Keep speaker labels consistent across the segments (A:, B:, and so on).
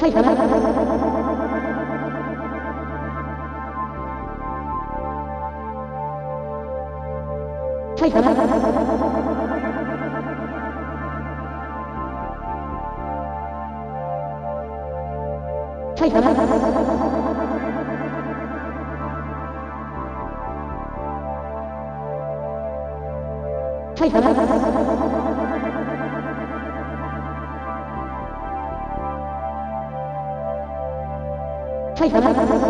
A: Play, play, Wait a minute. Wait a minute.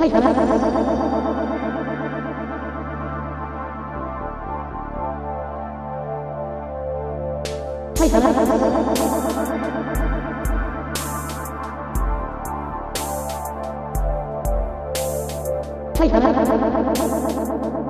A: Wait a minute. Wait a minute.